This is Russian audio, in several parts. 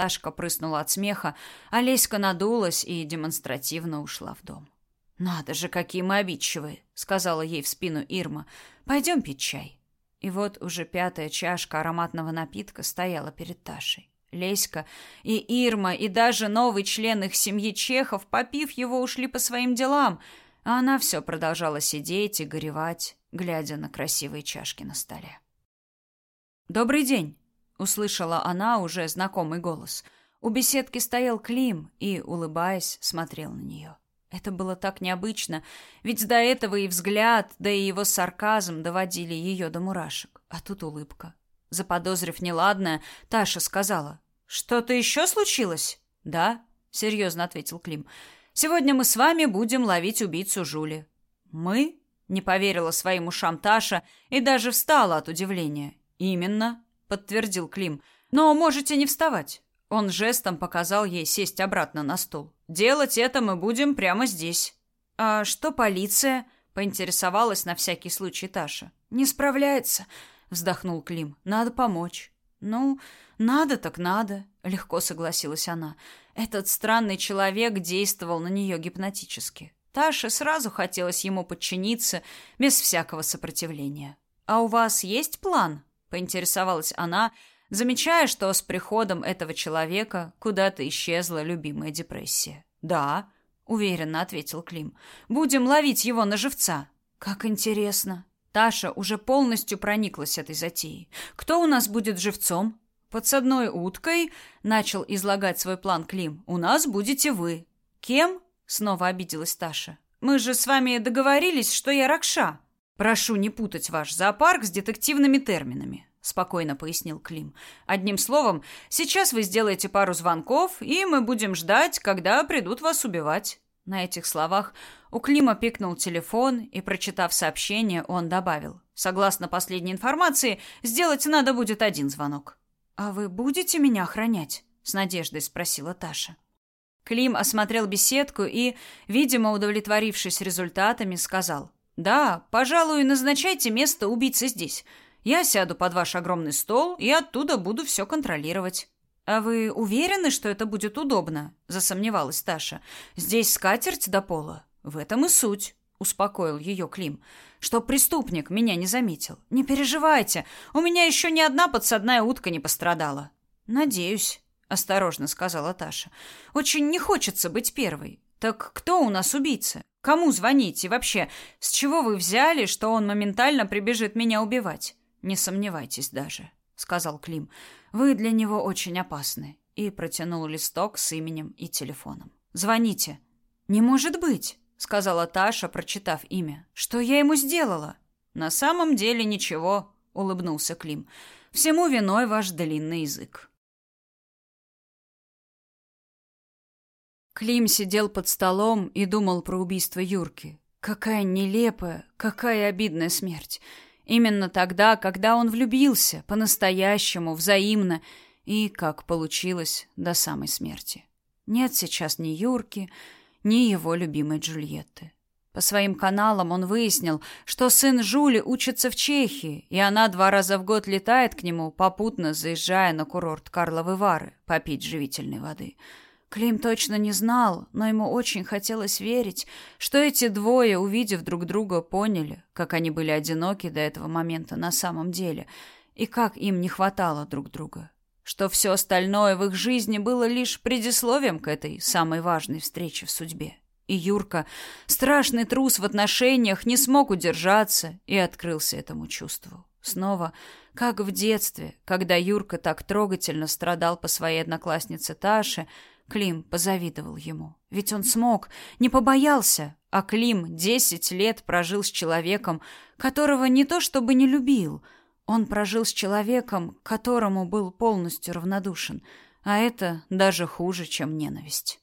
Ташка прыснула от смеха, а надулась и демонстративно ушла в дом. «Надо же, какие мы обидчивые!» — сказала ей в спину Ирма. «Пойдем пить чай». И вот уже пятая чашка ароматного напитка стояла перед Ташей. Леська и Ирма, и даже новый член их семьи Чехов, попив его, ушли по своим делам, а она все продолжала сидеть и горевать, глядя на красивые чашки на столе. «Добрый день!» — услышала она уже знакомый голос. У беседки стоял Клим и, улыбаясь, смотрел на нее. Это было так необычно, ведь до этого и взгляд, да и его сарказм доводили ее до мурашек. А тут улыбка. Заподозрив неладное, Таша сказала. «Что-то еще случилось?» «Да», — серьезно ответил Клим. «Сегодня мы с вами будем ловить убийцу Жули». «Мы?» — не поверила своим ушам Таша и даже встала от удивления. «Именно», — подтвердил Клим. «Но можете не вставать». Он жестом показал ей сесть обратно на стул. Делать это мы будем прямо здесь. А что полиция? поинтересовалась на всякий случай Таша. Не справляется, вздохнул Клим. Надо помочь. Ну, надо так надо, легко согласилась она. Этот странный человек действовал на нее гипнотически. Таше сразу хотелось ему подчиниться без всякого сопротивления. А у вас есть план? Поинтересовалась она, замечая, что с приходом этого человека куда-то исчезла любимая депрессия. «Да», — уверенно ответил Клим. «Будем ловить его на живца». «Как интересно». Таша уже полностью прониклась этой затеей. «Кто у нас будет живцом?» «Подсадной уткой», — начал излагать свой план Клим. «У нас будете вы». «Кем?» — снова обиделась Таша. «Мы же с вами договорились, что я Ракша». «Прошу не путать ваш зоопарк с детективными терминами спокойно пояснил Клим. Одним словом, сейчас вы сделаете пару звонков, и мы будем ждать, когда придут вас убивать. На этих словах у Клима пикнул телефон, и прочитав сообщение, он добавил: "Согласно последней информации, сделать надо будет один звонок". "А вы будете меня охранять?" с надеждой спросила Таша. Клим осмотрел беседку и, видимо, удовлетворившись результатами, сказал: "Да, пожалуй, назначайте место убийцы здесь. Я сяду под ваш огромный стол и оттуда буду все контролировать. А вы уверены, что это будет удобно? засомневалась Таша. Здесь скатерть до пола. В этом и суть, успокоил ее Клим. Что преступник меня не заметил. Не переживайте, у меня еще ни одна подсадная утка не пострадала. Надеюсь, осторожно сказала Таша. Очень не хочется быть первой. Так кто у нас убийца? Кому звонить и вообще, с чего вы взяли, что он моментально прибежит меня убивать? Не сомневайтесь даже, сказал Клим. Вы для него очень опасны. И протянул листок с именем и телефоном. Звоните. Не может быть, сказала Таша, прочитав имя. Что я ему сделала? На самом деле ничего, улыбнулся Клим. Всему виной ваш длинный язык. Клим сидел под столом и думал про убийство Юрки. Какая нелепая, какая обидная смерть. Именно тогда, когда он влюбился, по-настоящему, взаимно, и, как получилось, до самой смерти. Нет сейчас ни Юрки, ни его любимой Джульетты. По своим каналам он выяснил, что сын Жули учится в Чехии, и она два раза в год летает к нему, попутно заезжая на курорт Карловы Вары попить живительной воды – Клим точно не знал, но ему очень хотелось верить, что эти двое, увидев друг друга, поняли, как они были одиноки до этого момента на самом деле, и как им не хватало друг друга. Что все остальное в их жизни было лишь предисловием к этой самой важной встрече в судьбе. И Юрка, страшный трус в отношениях, не смог удержаться и открылся этому чувству. Снова, как в детстве, когда Юрка так трогательно страдал по своей однокласснице Таше, Клим позавидовал ему. Ведь он смог, не побоялся. А Клим десять лет прожил с человеком, которого не то чтобы не любил. Он прожил с человеком, которому был полностью равнодушен. А это даже хуже, чем ненависть.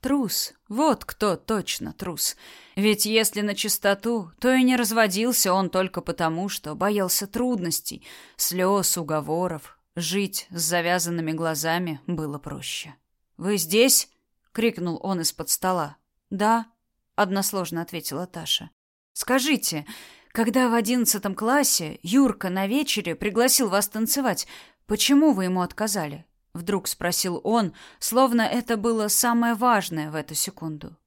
Трус. Вот кто точно трус. Ведь если на чистоту, то и не разводился он только потому, что боялся трудностей, слез, уговоров. Жить с завязанными глазами было проще. «Вы здесь?» — крикнул он из-под стола. «Да», — односложно ответила Таша. «Скажите, когда в одиннадцатом классе Юрка на вечере пригласил вас танцевать, почему вы ему отказали? Вдруг спросил он, словно это было самое важное в эту секунду.